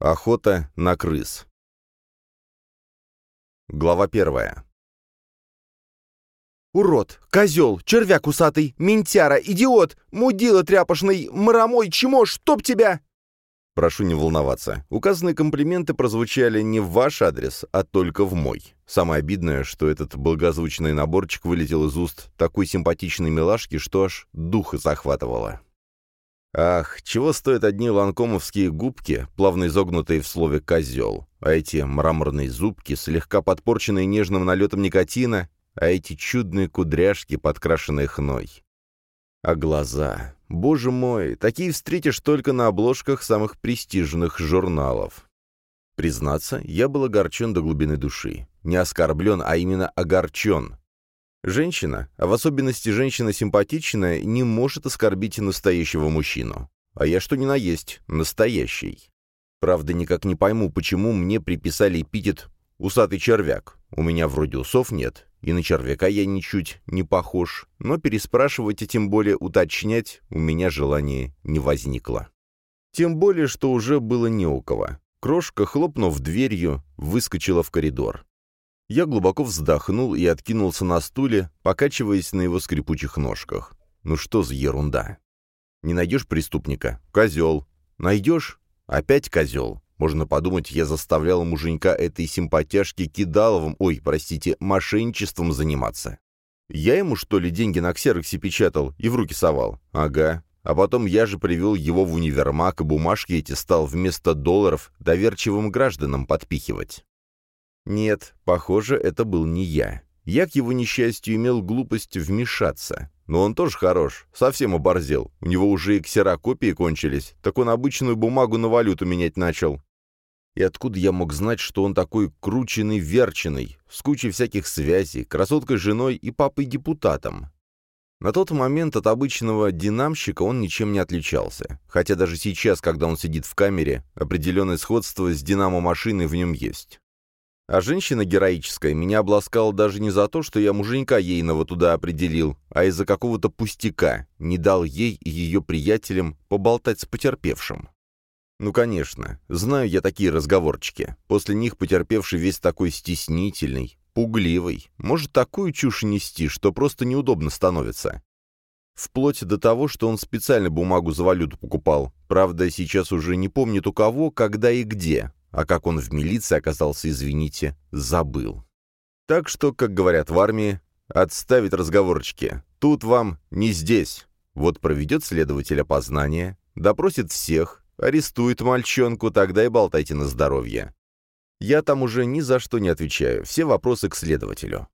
Охота на крыс. Глава первая. «Урод! Козел! Червяк усатый! Ментяра! Идиот! Мудила тряпошный! Маромой! Чмо! Чтоб тебя!» Прошу не волноваться. Указанные комплименты прозвучали не в ваш адрес, а только в мой. Самое обидное, что этот благозвучный наборчик вылетел из уст такой симпатичной милашки, что аж духа захватывало. Ах, чего стоят одни ланкомовские губки, плавно изогнутые в слове «козел», а эти мраморные зубки, слегка подпорченные нежным налетом никотина, а эти чудные кудряшки, подкрашенные хной. А глаза... Боже мой, такие встретишь только на обложках самых престижных журналов. Признаться, я был огорчен до глубины души. Не оскорблен, а именно огорчен. Женщина, а в особенности женщина симпатичная, не может оскорбить настоящего мужчину. А я что ни на есть, настоящий. Правда, никак не пойму, почему мне приписали эпитет «усатый червяк». У меня вроде усов нет, и на червяка я ничуть не похож, но переспрашивать и тем более уточнять у меня желания не возникло. Тем более, что уже было не у кого. Крошка, хлопнув дверью, выскочила в коридор. Я глубоко вздохнул и откинулся на стуле, покачиваясь на его скрипучих ножках. Ну что за ерунда? Не найдешь преступника? Козел. Найдешь? Опять козел. Можно подумать, я заставлял муженька этой симпатяшки кидаловым, ой, простите, мошенничеством заниматься. Я ему, что ли, деньги на ксероксе печатал и в руки совал? Ага. А потом я же привел его в универмаг, и бумажки эти стал вместо долларов доверчивым гражданам подпихивать. Нет, похоже, это был не я. Я, к его несчастью, имел глупость вмешаться. Но он тоже хорош, совсем оборзел. У него уже и ксерокопии кончились, так он обычную бумагу на валюту менять начал. И откуда я мог знать, что он такой крученый-верченый, с кучей всяких связей, красоткой женой и папой-депутатом? На тот момент от обычного динамщика он ничем не отличался, хотя даже сейчас, когда он сидит в камере, определенное сходство с динамо-машиной в нем есть. А женщина героическая меня обласкала даже не за то, что я муженька ейного туда определил, а из-за какого-то пустяка, не дал ей и ее приятелям поболтать с потерпевшим. Ну, конечно, знаю я такие разговорчики. После них потерпевший весь такой стеснительный, пугливый, может такую чушь нести, что просто неудобно становится. Вплоть до того, что он специально бумагу за валюту покупал. Правда, сейчас уже не помнит у кого, когда и где, а как он в милиции оказался, извините, забыл. Так что, как говорят в армии, отставить разговорчики. Тут вам не здесь. Вот проведет следователь опознание, допросит всех, арестует мальчонку, тогда и болтайте на здоровье. Я там уже ни за что не отвечаю, все вопросы к следователю.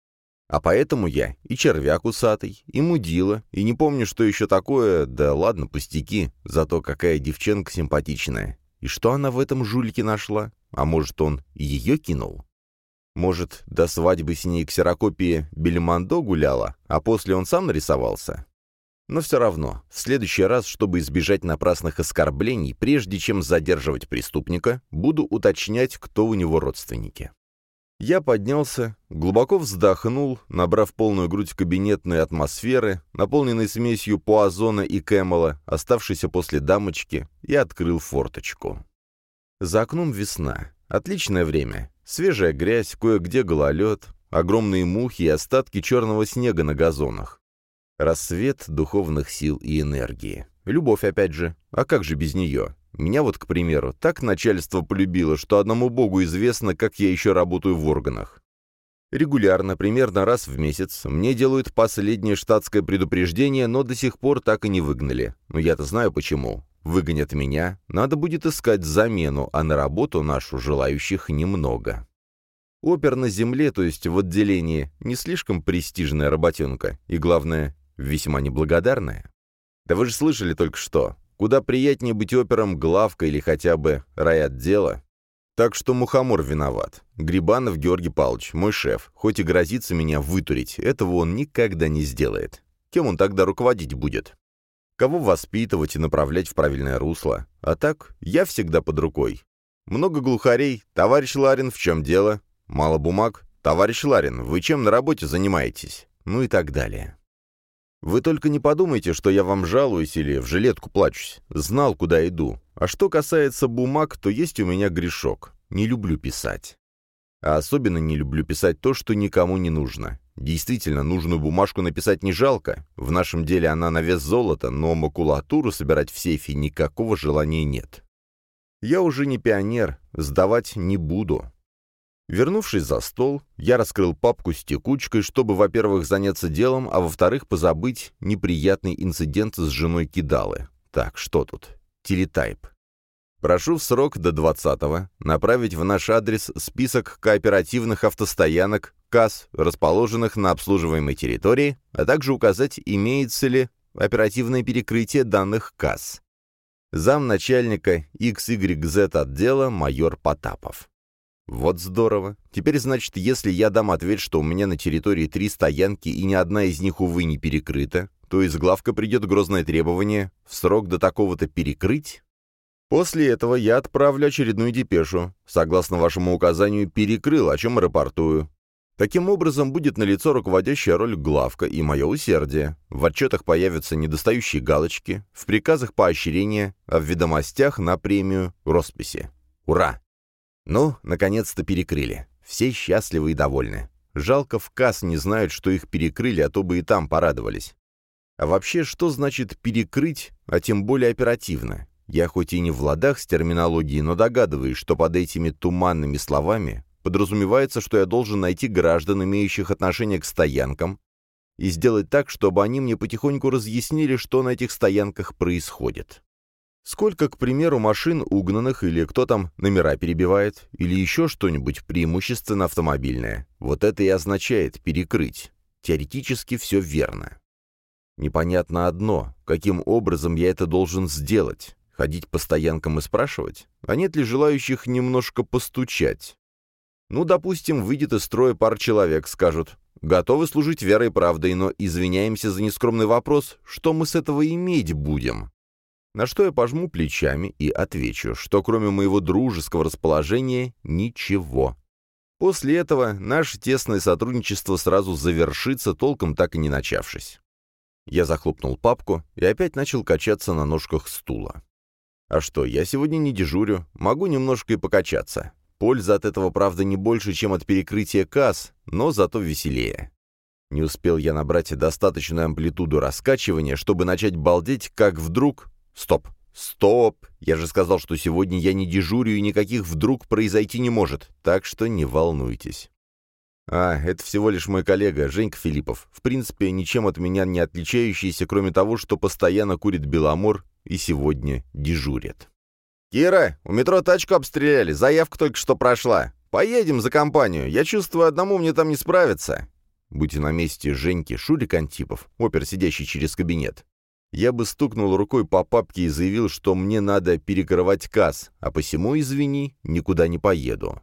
А поэтому я и червяк усатый, и мудила, и не помню, что еще такое, да ладно, пустяки, зато какая девчонка симпатичная. И что она в этом жулике нашла? А может, он ее кинул? Может, до свадьбы с ней ксерокопии Бельмондо гуляла, а после он сам нарисовался? Но все равно, в следующий раз, чтобы избежать напрасных оскорблений, прежде чем задерживать преступника, буду уточнять, кто у него родственники. Я поднялся, глубоко вздохнул, набрав полную грудь кабинетной атмосферы, наполненной смесью пуазона и кэмела, оставшейся после дамочки, и открыл форточку. За окном весна. Отличное время. Свежая грязь, кое-где гололед, огромные мухи и остатки черного снега на газонах. Рассвет духовных сил и энергии. Любовь, опять же. А как же без нее? Меня вот, к примеру, так начальство полюбило, что одному богу известно, как я еще работаю в органах. Регулярно, примерно раз в месяц, мне делают последнее штатское предупреждение, но до сих пор так и не выгнали. Но я-то знаю почему. Выгонят меня, надо будет искать замену, а на работу нашу желающих немного. Опер на земле, то есть в отделении, не слишком престижная работенка, и, главное, весьма неблагодарная. Да вы же слышали только что, Куда приятнее быть опером главка или хотя бы райотдела. Так что Мухомор виноват. Грибанов Георгий Павлович, мой шеф, хоть и грозится меня вытурить, этого он никогда не сделает. Кем он тогда руководить будет? Кого воспитывать и направлять в правильное русло? А так, я всегда под рукой. Много глухарей. Товарищ Ларин, в чем дело? Мало бумаг. Товарищ Ларин, вы чем на работе занимаетесь? Ну и так далее. Вы только не подумайте, что я вам жалуюсь или в жилетку плачусь. Знал, куда иду. А что касается бумаг, то есть у меня грешок. Не люблю писать. А особенно не люблю писать то, что никому не нужно. Действительно, нужную бумажку написать не жалко. В нашем деле она на вес золота, но макулатуру собирать в сейфе никакого желания нет. Я уже не пионер, сдавать не буду. Вернувшись за стол, я раскрыл папку с текучкой, чтобы, во-первых, заняться делом, а во-вторых, позабыть неприятный инцидент с женой Кидалы. Так, что тут? Телетайп. Прошу в срок до 20-го направить в наш адрес список кооперативных автостоянок, касс, расположенных на обслуживаемой территории, а также указать, имеется ли оперативное перекрытие данных касс. Замначальника XYZ отдела майор Потапов. Вот здорово. Теперь, значит, если я дам ответ, что у меня на территории три стоянки и ни одна из них, увы, не перекрыта, то из главка придет грозное требование в срок до такого-то перекрыть? После этого я отправлю очередную депешу. Согласно вашему указанию, перекрыл, о чем рапортую. Таким образом, будет налицо руководящая роль главка и мое усердие. В отчетах появятся недостающие галочки, в приказах поощрения, а в ведомостях на премию росписи. Ура! Ну, наконец-то перекрыли. Все счастливы и довольны. Жалко, в КАС не знают, что их перекрыли, а то бы и там порадовались. А вообще, что значит «перекрыть», а тем более оперативно? Я хоть и не в ладах с терминологией, но догадываюсь, что под этими туманными словами подразумевается, что я должен найти граждан, имеющих отношение к стоянкам, и сделать так, чтобы они мне потихоньку разъяснили, что на этих стоянках происходит. Сколько, к примеру, машин угнанных или кто там номера перебивает, или еще что-нибудь преимущественно автомобильное. Вот это и означает перекрыть. Теоретически все верно. Непонятно одно, каким образом я это должен сделать. Ходить по стоянкам и спрашивать? А нет ли желающих немножко постучать? Ну, допустим, выйдет из строя пар человек, скажут, готовы служить верой и правдой, но извиняемся за нескромный вопрос, что мы с этого иметь будем? На что я пожму плечами и отвечу, что кроме моего дружеского расположения ничего. После этого наше тесное сотрудничество сразу завершится, толком так и не начавшись. Я захлопнул папку и опять начал качаться на ножках стула. А что, я сегодня не дежурю, могу немножко и покачаться. Польза от этого, правда, не больше, чем от перекрытия касс, но зато веселее. Не успел я набрать достаточную амплитуду раскачивания, чтобы начать балдеть, как вдруг Стоп! Стоп! Я же сказал, что сегодня я не дежурю и никаких вдруг произойти не может, так что не волнуйтесь. А, это всего лишь мой коллега, Женька Филиппов. В принципе, ничем от меня не отличающийся, кроме того, что постоянно курит Беломор и сегодня дежурит. «Кира, у метро тачку обстреляли, заявка только что прошла. Поедем за компанию, я чувствую, одному мне там не справиться». Будьте на месте Женьки Шурик Антипов, опер, сидящий через кабинет, я бы стукнул рукой по папке и заявил, что мне надо перекрывать касс, а посему, извини, никуда не поеду.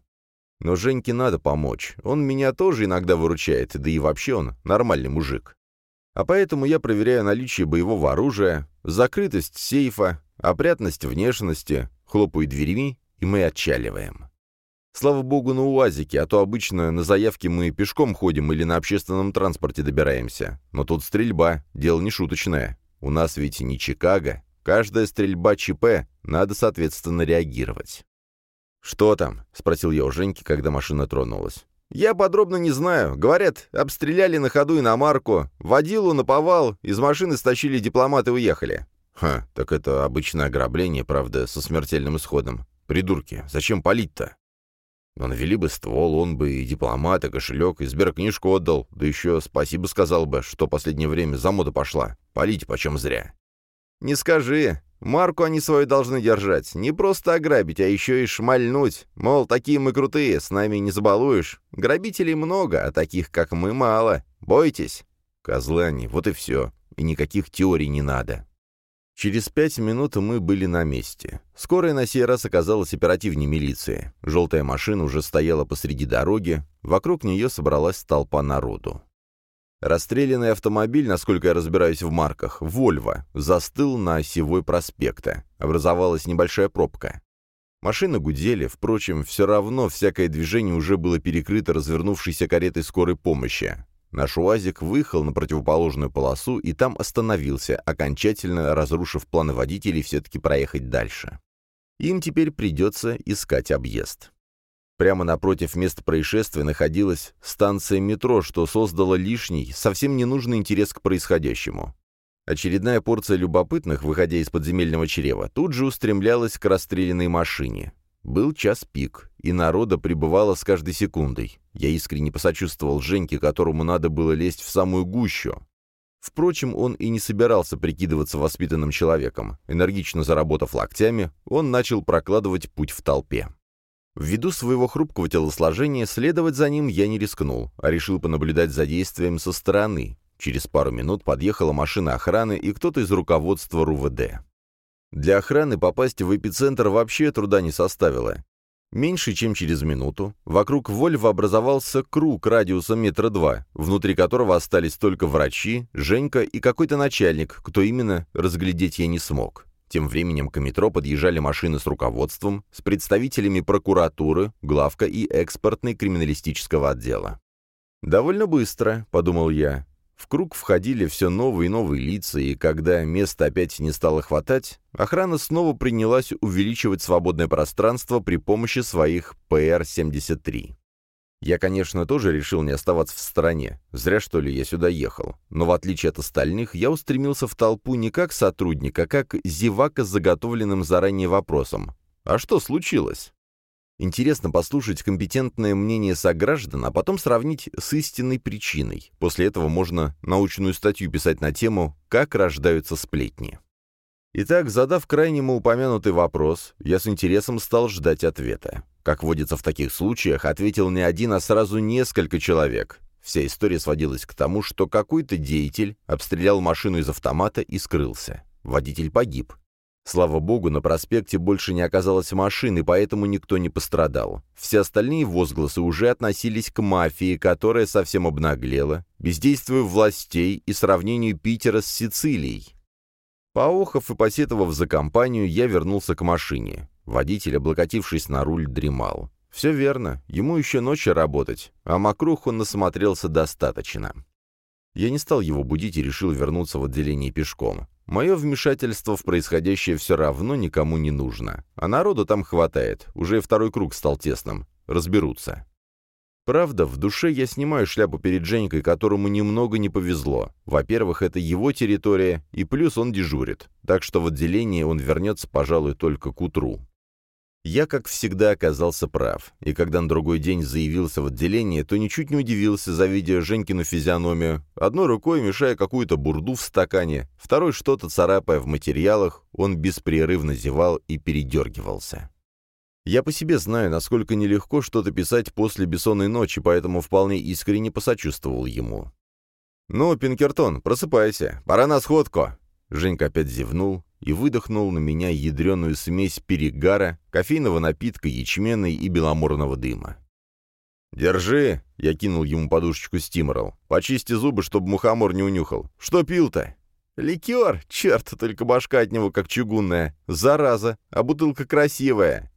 Но Женьке надо помочь. Он меня тоже иногда выручает, да и вообще он нормальный мужик. А поэтому я проверяю наличие боевого оружия, закрытость сейфа, опрятность внешности, хлопаю дверьми, и мы отчаливаем. Слава богу, на УАЗике, а то обычно на заявке мы пешком ходим или на общественном транспорте добираемся. Но тут стрельба, дело не шуточное. У нас ведь не Чикаго. Каждая стрельба ЧП, надо, соответственно, реагировать. «Что там?» — спросил я у Женьки, когда машина тронулась. «Я подробно не знаю. Говорят, обстреляли на ходу иномарку, водилу наповал, из машины стащили дипломаты и уехали». «Ха, так это обычное ограбление, правда, со смертельным исходом. Придурки, зачем палить-то?» Но навели бы ствол, он бы и дипломат, и кошелек, и сберкнижку отдал, да еще спасибо сказал бы, что последнее время за мода пошла. Полить почем зря. «Не скажи. Марку они свою должны держать. Не просто ограбить, а еще и шмальнуть. Мол, такие мы крутые, с нами не забалуешь. Грабителей много, а таких, как мы, мало. Бойтесь». Козлы они, вот и все. И никаких теорий не надо. Через пять минут мы были на месте. Скорая на сей раз оказалась оперативнее милиции. Желтая машина уже стояла посреди дороги, вокруг нее собралась толпа народу. Расстрелянный автомобиль, насколько я разбираюсь в марках, «Вольво», застыл на осевой проспекта. Образовалась небольшая пробка. Машины гудели, впрочем, все равно всякое движение уже было перекрыто развернувшейся каретой скорой помощи. Наш УАЗик выехал на противоположную полосу и там остановился, окончательно разрушив планы водителей все-таки проехать дальше. Им теперь придется искать объезд. Прямо напротив места происшествия находилась станция метро, что создало лишний, совсем ненужный интерес к происходящему. Очередная порция любопытных, выходя из подземельного чрева, тут же устремлялась к расстрелянной машине. Был час пик, и народа прибывало с каждой секундой. Я искренне посочувствовал Женьке, которому надо было лезть в самую гущу. Впрочем, он и не собирался прикидываться воспитанным человеком. Энергично заработав локтями, он начал прокладывать путь в толпе. Ввиду своего хрупкого телосложения следовать за ним я не рискнул, а решил понаблюдать за действием со стороны. Через пару минут подъехала машина охраны и кто-то из руководства РУВД. Для охраны попасть в эпицентр вообще труда не составило. Меньше чем через минуту вокруг Вольва образовался круг радиусом метра два, внутри которого остались только врачи, Женька и какой-то начальник, кто именно, разглядеть я не смог. Тем временем к метро подъезжали машины с руководством, с представителями прокуратуры, главка и экспортной криминалистического отдела. «Довольно быстро», — подумал я. В круг входили все новые и новые лица, и когда места опять не стало хватать, охрана снова принялась увеличивать свободное пространство при помощи своих ПР-73. Я, конечно, тоже решил не оставаться в стороне. Зря, что ли, я сюда ехал. Но в отличие от остальных, я устремился в толпу не как сотрудник, а как зевака с заготовленным заранее вопросом. А что случилось? Интересно послушать компетентное мнение сограждан, а потом сравнить с истинной причиной. После этого можно научную статью писать на тему «Как рождаются сплетни». Итак, задав крайнему упомянутый вопрос, я с интересом стал ждать ответа. Как водится в таких случаях, ответил не один, а сразу несколько человек. Вся история сводилась к тому, что какой-то деятель обстрелял машину из автомата и скрылся. Водитель погиб. Слава богу, на проспекте больше не оказалось машины, поэтому никто не пострадал. Все остальные возгласы уже относились к мафии, которая совсем обнаглела, бездействию властей и сравнению Питера с Сицилией. Поохов и посетовав за компанию, я вернулся к машине. Водитель, облокотившись на руль, дремал. Все верно, ему еще ночью работать, а мокрух он насмотрелся достаточно. Я не стал его будить и решил вернуться в отделение пешком. Мое вмешательство в происходящее все равно никому не нужно. А народу там хватает, уже и второй круг стал тесным. Разберутся. Правда, в душе я снимаю шляпу перед Женькой, которому немного не повезло. Во-первых, это его территория, и плюс он дежурит, так что в отделение он вернется, пожалуй, только к утру. Я, как всегда, оказался прав, и когда на другой день заявился в отделение, то ничуть не удивился, завидя Женькину физиономию, одной рукой мешая какую-то бурду в стакане, второй что-то царапая в материалах, он беспрерывно зевал и передергивался. Я по себе знаю, насколько нелегко что-то писать после бессонной ночи, поэтому вполне искренне посочувствовал ему. «Ну, Пинкертон, просыпайся, пора на сходку!» Женька опять зевнул, и выдохнул на меня ядреную смесь перегара, кофейного напитка, ячменной и беломорного дыма. «Держи!» — я кинул ему подушечку стиморал. «Почисти зубы, чтобы мухомор не унюхал. Что пил-то?» «Ликер! Черт, только башка от него как чугунная. Зараза! А бутылка красивая!»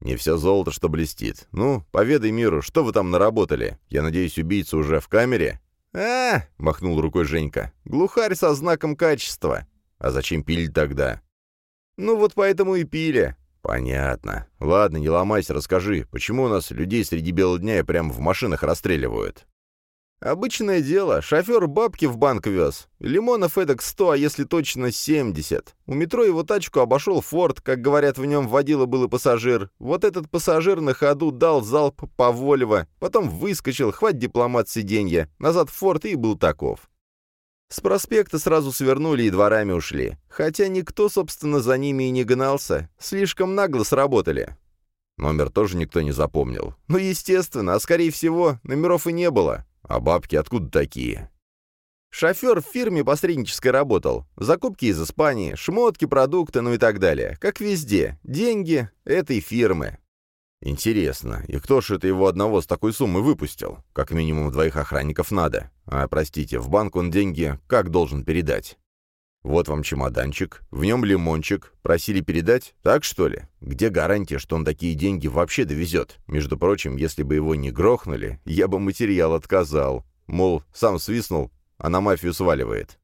«Не все золото, что блестит. Ну, поведай миру, что вы там наработали? Я надеюсь, убийца уже в камере?» «А!» — махнул рукой Женька. «Глухарь со знаком качества. А зачем пили тогда? Ну вот поэтому и пили. Понятно. Ладно, не ломайся, расскажи, почему у нас людей среди бела дня и прямо в машинах расстреливают? Обычное дело. Шофер бабки в банк вез. Лимонов эдак сто, а если точно семьдесят. У метро его тачку обошел Форд, как говорят, в нем водила был и пассажир. Вот этот пассажир на ходу дал залп по Вольво, потом выскочил, хватит дипломат сиденья, назад Форд и был таков. С проспекта сразу свернули и дворами ушли. Хотя никто, собственно, за ними и не гнался. Слишком нагло сработали. Номер тоже никто не запомнил. Ну, естественно, а скорее всего, номеров и не было. А бабки откуда такие? Шофер в фирме посреднической работал. Закупки из Испании, шмотки, продукты, ну и так далее. Как везде. Деньги этой фирмы. Интересно, и кто ж это его одного с такой суммой выпустил? Как минимум двоих охранников надо. А, простите, в банк он деньги как должен передать? Вот вам чемоданчик, в нем лимончик. Просили передать? Так, что ли? Где гарантия, что он такие деньги вообще довезет? Между прочим, если бы его не грохнули, я бы материал отказал. мол, сам свистнул, а на мафию сваливает.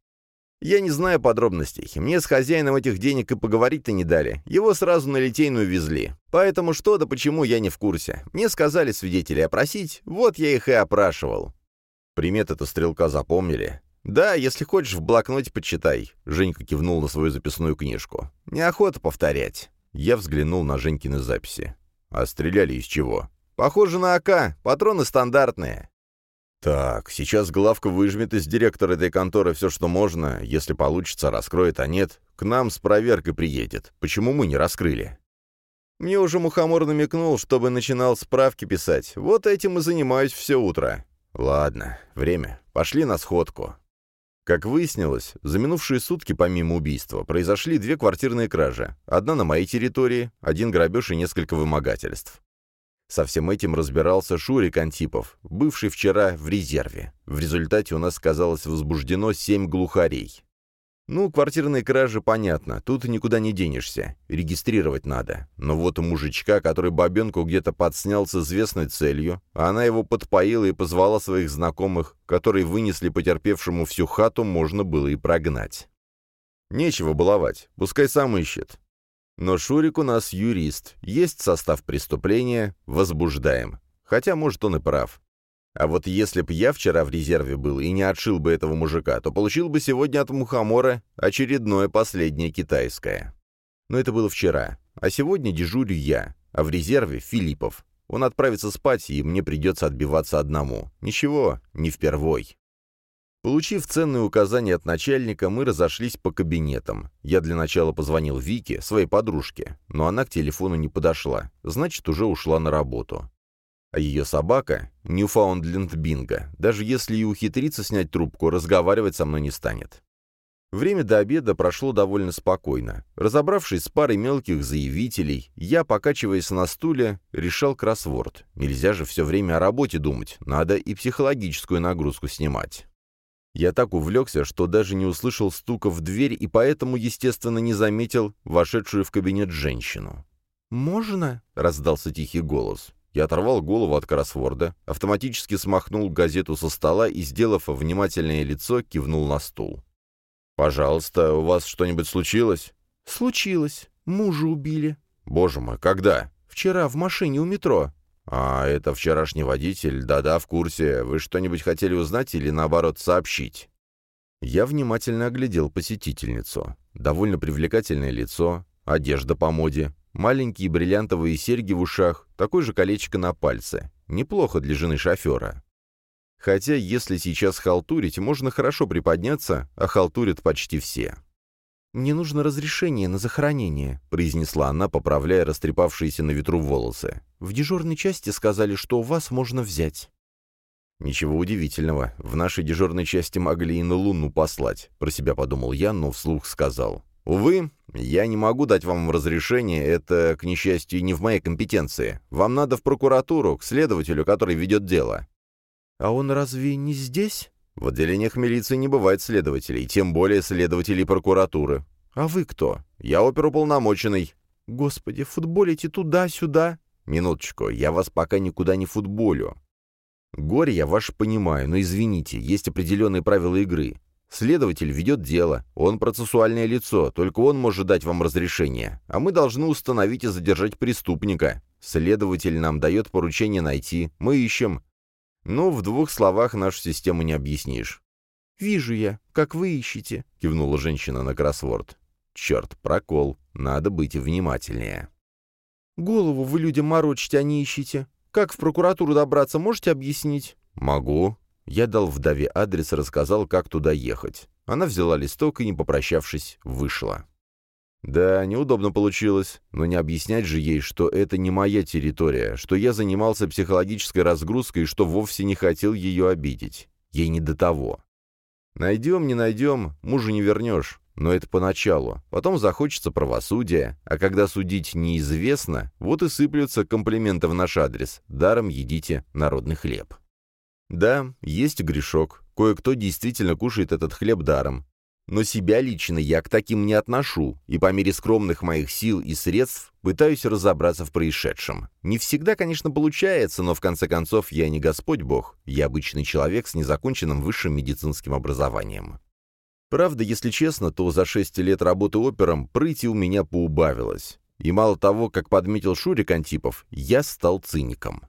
Я не знаю подробностей. Мне с хозяином этих денег и поговорить-то не дали. Его сразу на Литейную везли. Поэтому что да почему я не в курсе. Мне сказали свидетелей опросить, вот я их и опрашивал. Приметы-то стрелка запомнили. «Да, если хочешь, в блокноте почитай», — Женька кивнул на свою записную книжку. «Неохота повторять». Я взглянул на Женькины записи. «А стреляли из чего?» «Похоже на АК. Патроны стандартные». Так, сейчас главка выжмет из директора этой конторы все, что можно. Если получится, раскроет, а нет, к нам с проверкой приедет. Почему мы не раскрыли? Мне уже мухомор намекнул, чтобы начинал справки писать. Вот этим и занимаюсь все утро. Ладно, время. Пошли на сходку. Как выяснилось, за минувшие сутки, помимо убийства, произошли две квартирные кражи. Одна на моей территории, один грабеж и несколько вымогательств. Со всем этим разбирался Шурик Антипов, бывший вчера в резерве. В результате у нас казалось возбуждено семь глухарей. Ну, квартирные кражи, понятно, тут никуда не денешься, регистрировать надо. Но вот мужичка, который бабенку где-то подснял с известной целью, а она его подпоила и позвала своих знакомых, которые вынесли потерпевшему всю хату, можно было и прогнать. Нечего баловать, пускай сам ищет. Но Шурик у нас юрист, есть состав преступления, возбуждаем. Хотя, может, он и прав. А вот если б я вчера в резерве был и не отшил бы этого мужика, то получил бы сегодня от Мухомора очередное последнее китайское. Но это было вчера. А сегодня дежурю я, а в резерве Филиппов. Он отправится спать, и мне придется отбиваться одному. Ничего, не впервой. Получив ценные указания от начальника, мы разошлись по кабинетам. Я для начала позвонил Вике, своей подружке, но она к телефону не подошла, значит, уже ушла на работу. А ее собака, Ньюфаундленд Бинго, даже если и ухитрится снять трубку, разговаривать со мной не станет. Время до обеда прошло довольно спокойно. Разобравшись с парой мелких заявителей, я, покачиваясь на стуле, решал кроссворд. Нельзя же все время о работе думать, надо и психологическую нагрузку снимать. Я так увлекся, что даже не услышал стука в дверь и поэтому, естественно, не заметил вошедшую в кабинет женщину. «Можно?» — раздался тихий голос. Я оторвал голову от кроссворда, автоматически смахнул газету со стола и, сделав внимательное лицо, кивнул на стул. «Пожалуйста, у вас что-нибудь случилось?» «Случилось. Мужа убили». «Боже мой, когда?» «Вчера в машине у метро. «А это вчерашний водитель? Да-да, в курсе. Вы что-нибудь хотели узнать или, наоборот, сообщить?» Я внимательно оглядел посетительницу. Довольно привлекательное лицо, одежда по моде, маленькие бриллиантовые серьги в ушах, такое же колечко на пальце. Неплохо для жены шофера. Хотя, если сейчас халтурить, можно хорошо приподняться, а халтурят почти все. «Мне нужно разрешение на захоронение», — произнесла она, поправляя растрепавшиеся на ветру волосы. «В дежурной части сказали, что у вас можно взять». «Ничего удивительного. В нашей дежурной части могли и на Луну послать», — про себя подумал я, но вслух сказал. «Увы, я не могу дать вам разрешение, это, к несчастью, не в моей компетенции. Вам надо в прокуратуру, к следователю, который ведет дело». «А он разве не здесь?» В отделениях милиции не бывает следователей, тем более следователей прокуратуры. А вы кто? Я оперуполномоченный. Господи, футболите туда-сюда. Минуточку, я вас пока никуда не футболю. Горе я ваш понимаю, но извините, есть определенные правила игры. Следователь ведет дело, он процессуальное лицо, только он может дать вам разрешение, а мы должны установить и задержать преступника. Следователь нам дает поручение найти, мы ищем, «Ну, в двух словах нашу систему не объяснишь». «Вижу я, как вы ищете», — кивнула женщина на кроссворд. «Черт, прокол. Надо быть внимательнее». «Голову вы людям морочите, а не ищете. Как в прокуратуру добраться, можете объяснить?» «Могу». Я дал вдове адрес и рассказал, как туда ехать. Она взяла листок и, не попрощавшись, вышла. Да, неудобно получилось, но не объяснять же ей, что это не моя территория, что я занимался психологической разгрузкой и что вовсе не хотел ее обидеть. Ей не до того. Найдем, не найдем, мужа не вернешь, но это поначалу. Потом захочется правосудия, а когда судить неизвестно, вот и сыплются комплименты в наш адрес. Даром едите народный хлеб. Да, есть грешок. Кое-кто действительно кушает этот хлеб даром, но себя лично я к таким не отношу, и по мере скромных моих сил и средств пытаюсь разобраться в происшедшем. Не всегда, конечно, получается, но в конце концов я не Господь Бог, я обычный человек с незаконченным высшим медицинским образованием. Правда, если честно, то за шесть лет работы опером прыти у меня поубавилось. И мало того, как подметил Шурик Антипов, я стал циником.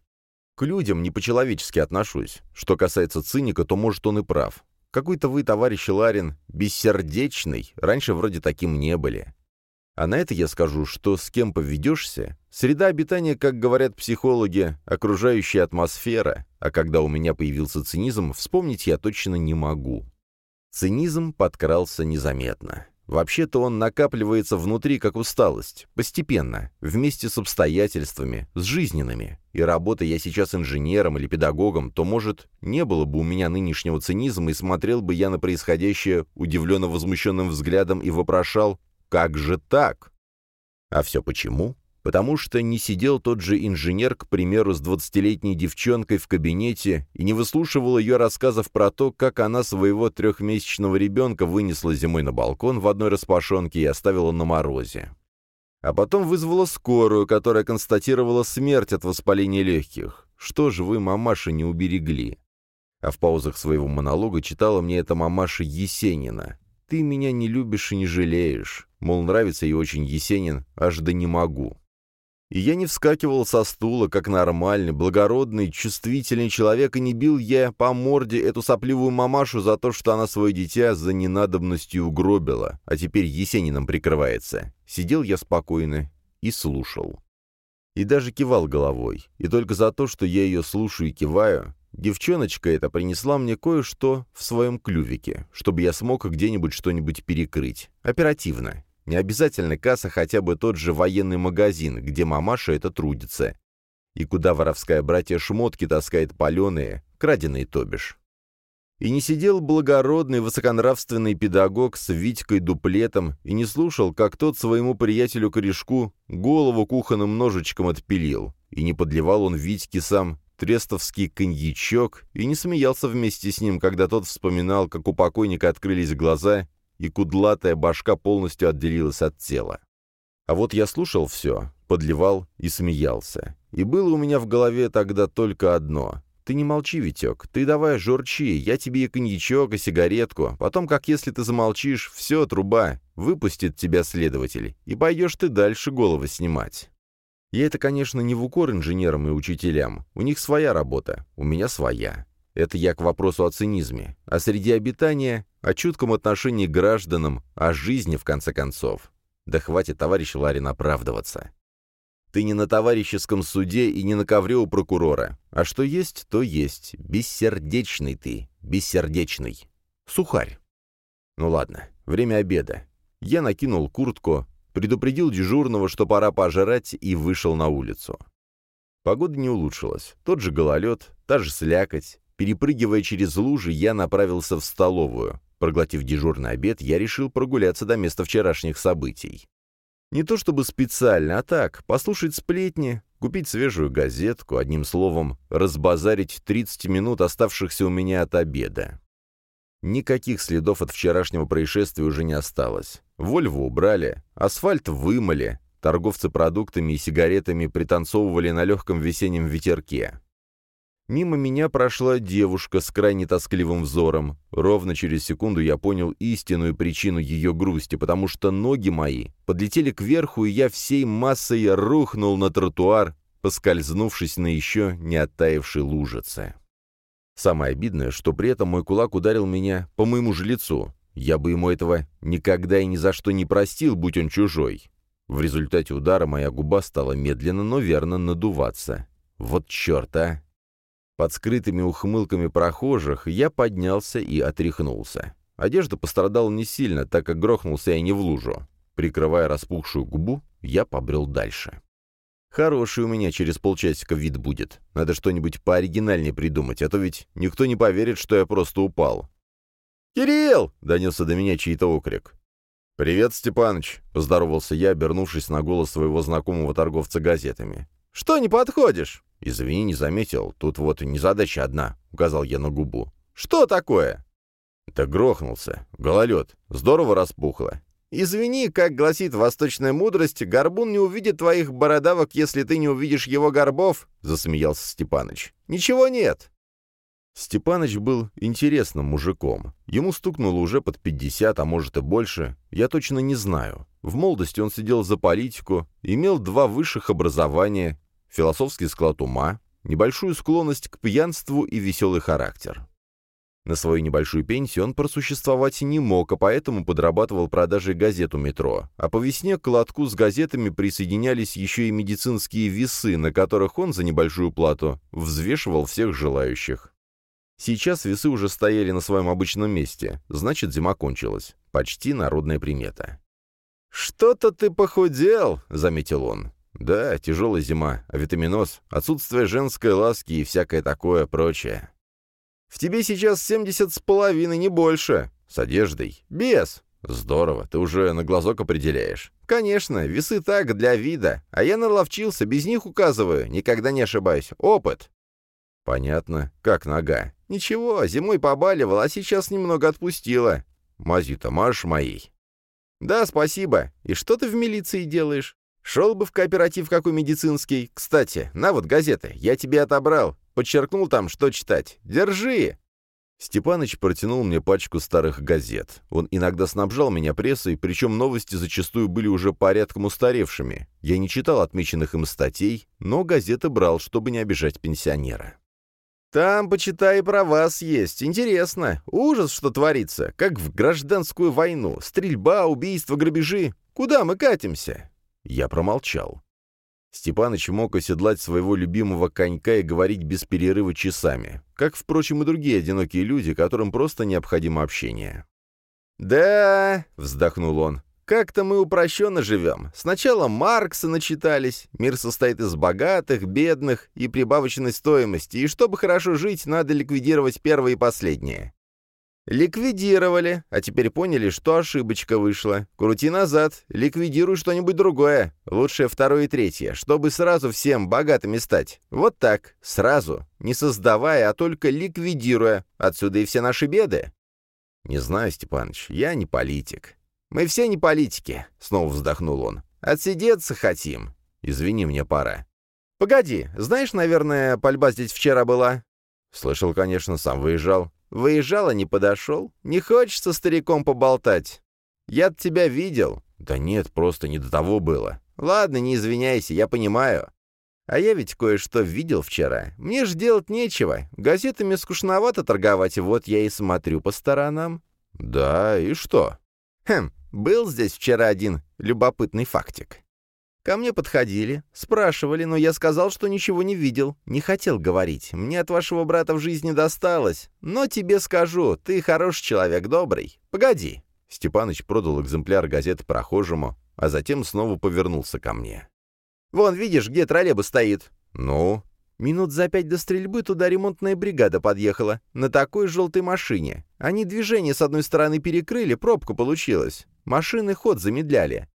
К людям не по-человечески отношусь. Что касается циника, то, может, он и прав. Какой-то вы, товарищ Ларин, бессердечный, раньше вроде таким не были. А на это я скажу, что с кем поведешься, среда обитания, как говорят психологи, окружающая атмосфера, а когда у меня появился цинизм, вспомнить я точно не могу. Цинизм подкрался незаметно. Вообще-то он накапливается внутри как усталость, постепенно, вместе с обстоятельствами, с жизненными. И работая я сейчас инженером или педагогом, то, может, не было бы у меня нынешнего цинизма, и смотрел бы я на происходящее удивленно возмущенным взглядом и вопрошал «Как же так?» А все почему? Потому что не сидел тот же инженер, к примеру, с двадцатилетней девчонкой в кабинете и не выслушивал ее рассказов про то, как она своего трехмесячного ребенка вынесла зимой на балкон в одной распашонке и оставила на морозе. А потом вызвала скорую, которая констатировала смерть от воспаления легких. Что же вы, мамаша, не уберегли? А в паузах своего монолога читала мне эта мамаша Есенина. «Ты меня не любишь и не жалеешь». Мол, нравится ей очень Есенин, аж да не могу. И я не вскакивал со стула, как нормальный, благородный, чувствительный человек, и не бил я по морде эту сопливую мамашу за то, что она свое дитя за ненадобностью угробила, а теперь Есениным прикрывается. Сидел я спокойно и слушал. И даже кивал головой. И только за то, что я ее слушаю и киваю, девчоночка эта принесла мне кое-что в своем клювике, чтобы я смог где-нибудь что-нибудь перекрыть. Оперативно. Не обязательно касса, хотя бы тот же военный магазин, где мамаша это трудится. И куда воровская братья шмотки таскает паленые, краденые то бишь. И не сидел благородный высоконравственный педагог с Витькой-дуплетом и не слушал, как тот своему приятелю-корешку голову кухонным ножичком отпилил, и не подливал он Витьке сам трестовский коньячок, и не смеялся вместе с ним, когда тот вспоминал, как у покойника открылись глаза, и кудлатая башка полностью отделилась от тела. А вот я слушал все, подливал и смеялся. И было у меня в голове тогда только одно. «Ты не молчи, Витек, ты давай журчи, я тебе и коньячок, и сигаретку. Потом, как если ты замолчишь, все, труба, выпустит тебя следователь, и пойдешь ты дальше головы снимать». И это, конечно, не в укор инженерам и учителям. У них своя работа, у меня своя. Это я к вопросу о цинизме. А среди обитания о чутком отношении к гражданам, о жизни, в конце концов. Да хватит, товарищ Ларин, оправдываться. Ты не на товарищеском суде и не на ковре у прокурора. А что есть, то есть. Бессердечный ты, бессердечный. Сухарь. Ну ладно, время обеда. Я накинул куртку, предупредил дежурного, что пора пожрать, и вышел на улицу. Погода не улучшилась. Тот же гололед, та же слякоть. Перепрыгивая через лужи, я направился в столовую. Проглотив дежурный обед, я решил прогуляться до места вчерашних событий. Не то чтобы специально, а так, послушать сплетни, купить свежую газетку, одним словом, разбазарить 30 минут, оставшихся у меня от обеда. Никаких следов от вчерашнего происшествия уже не осталось. Вольву убрали, асфальт вымыли, торговцы продуктами и сигаретами пританцовывали на легком весеннем ветерке. Мимо меня прошла девушка с крайне тоскливым взором. Ровно через секунду я понял истинную причину ее грусти, потому что ноги мои подлетели кверху, и я всей массой рухнул на тротуар, поскользнувшись на еще не оттаившей лужице. Самое обидное, что при этом мой кулак ударил меня по моему же лицу. Я бы ему этого никогда и ни за что не простил, будь он чужой. В результате удара моя губа стала медленно, но верно надуваться. Вот черт, а! Под скрытыми ухмылками прохожих я поднялся и отряхнулся. Одежда пострадала не сильно, так как грохнулся я не в лужу. Прикрывая распухшую губу, я побрел дальше. Хороший у меня через полчасика вид будет. Надо что-нибудь пооригинальнее придумать, а то ведь никто не поверит, что я просто упал. «Кирилл!» — донесся до меня чей-то окрик. «Привет, Степаныч!» — поздоровался я, обернувшись на голос своего знакомого торговца газетами. «Что не подходишь?» «Извини, не заметил. Тут вот незадача одна», — указал я на губу. «Что такое?» «Да грохнулся. Гололед. Здорово распухло. «Извини, как гласит восточная мудрость, горбун не увидит твоих бородавок, если ты не увидишь его горбов», — засмеялся Степаныч. «Ничего нет». Степаныч был интересным мужиком. Ему стукнуло уже под 50, а может и больше. Я точно не знаю. В молодости он сидел за политику, имел два высших образования, философский склад ума, небольшую склонность к пьянству и веселый характер. На свою небольшую пенсию он просуществовать не мог, а поэтому подрабатывал продажей газет у метро. А по весне к лотку с газетами присоединялись еще и медицинские весы, на которых он за небольшую плату взвешивал всех желающих. Сейчас весы уже стояли на своем обычном месте, значит, зима кончилась. Почти народная примета. «Что-то ты похудел», — заметил он. «Да, тяжелая зима, а витаминоз, отсутствие женской ласки и всякое такое прочее». В тебе сейчас семьдесят с половиной, не больше. С одеждой. Без. Здорово, ты уже на глазок определяешь. Конечно, весы так, для вида. А я наловчился, без них указываю, никогда не ошибаюсь. Опыт. Понятно. Как нога? Ничего, зимой побаливал, а сейчас немного отпустила. Мазью-то моей. Да, спасибо. И что ты в милиции делаешь? Шел бы в кооператив какой медицинский. Кстати, на вот газеты, я тебе отобрал. Подчеркнул там, что читать. Держи!» Степаныч протянул мне пачку старых газет. Он иногда снабжал меня прессой, причем новости зачастую были уже порядком устаревшими. Я не читал отмеченных им статей, но газеты брал, чтобы не обижать пенсионера. «Там, почитай, про вас есть. Интересно. Ужас, что творится. Как в гражданскую войну. Стрельба, убийства, грабежи. Куда мы катимся?» Я промолчал. Степаныч мог оседлать своего любимого конька и говорить без перерыва часами, как, впрочем, и другие одинокие люди, которым просто необходимо общение. «Да», — вздохнул он, — «как-то мы упрощенно живем. Сначала Маркса начитались, мир состоит из богатых, бедных и прибавочной стоимости, и чтобы хорошо жить, надо ликвидировать первое и последнее. Ликвидировали, а теперь поняли, что ошибочка вышла. Крути назад, ликвидируй что-нибудь другое. Лучше второе и третье, чтобы сразу всем богатыми стать. Вот так, сразу, не создавая, а только ликвидируя. Отсюда и все наши беды. Не знаю, Степаныч, я не политик. Мы все не политики, снова вздохнул он. Отсидеться хотим. Извини, мне пора. Погоди, знаешь, наверное, пальба здесь вчера была? Слышал, конечно, сам выезжал. Выезжал, а не подошел? Не хочешь со стариком поболтать? Я тебя видел». «Да нет, просто не до того было». «Ладно, не извиняйся, я понимаю. А я ведь кое-что видел вчера. Мне ж делать нечего. Газетами скучновато торговать, вот я и смотрю по сторонам». «Да, и что?» «Хм, был здесь вчера один любопытный фактик. Ко мне подходили, спрашивали, но я сказал, что ничего не видел, не хотел говорить. Мне от вашего брата в жизни досталось. Но тебе скажу, ты хороший человек, добрый. Погоди». Степаныч продал экземпляр газеты прохожему, а затем снова повернулся ко мне. «Вон, видишь, где троллейбус стоит?» «Ну?» Минут за пять до стрельбы туда ремонтная бригада подъехала. На такой желтой машине. Они движение с одной стороны перекрыли, пробка получилась. Машины ход замедляли.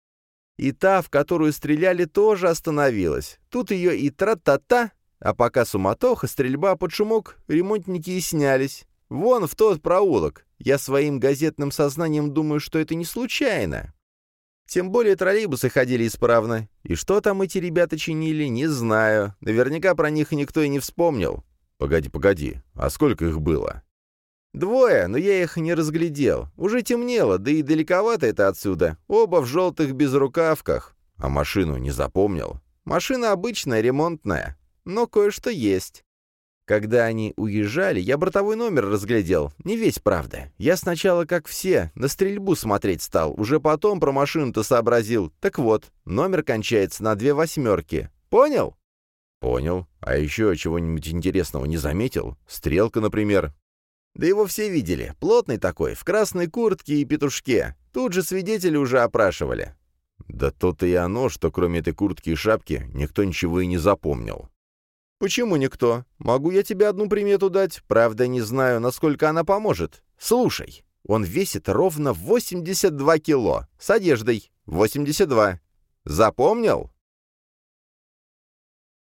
И та, в которую стреляли, тоже остановилась. Тут ее и тра-та-та, а пока суматоха, стрельба под шумок, ремонтники и снялись. Вон в тот проулок. Я своим газетным сознанием думаю, что это не случайно. Тем более троллейбусы ходили исправно. И что там эти ребята чинили, не знаю. Наверняка про них никто и не вспомнил. Погоди, погоди, а сколько их было? «Двое, но я их не разглядел. Уже темнело, да и далековато это отсюда. Оба в желтых безрукавках. А машину не запомнил?» «Машина обычная, ремонтная. Но кое-что есть». Когда они уезжали, я бортовой номер разглядел. Не весь, правда. Я сначала, как все, на стрельбу смотреть стал. Уже потом про машину-то сообразил. Так вот, номер кончается на две восьмерки. Понял? Понял. А еще чего-нибудь интересного не заметил? Стрелка, например. Да его все видели. Плотный такой, в красной куртке и петушке. Тут же свидетели уже опрашивали. Да то-то и оно, что кроме этой куртки и шапки никто ничего и не запомнил. Почему никто? Могу я тебе одну примету дать. Правда, не знаю, насколько она поможет. Слушай, он весит ровно 82 кило. С одеждой. 82. Запомнил?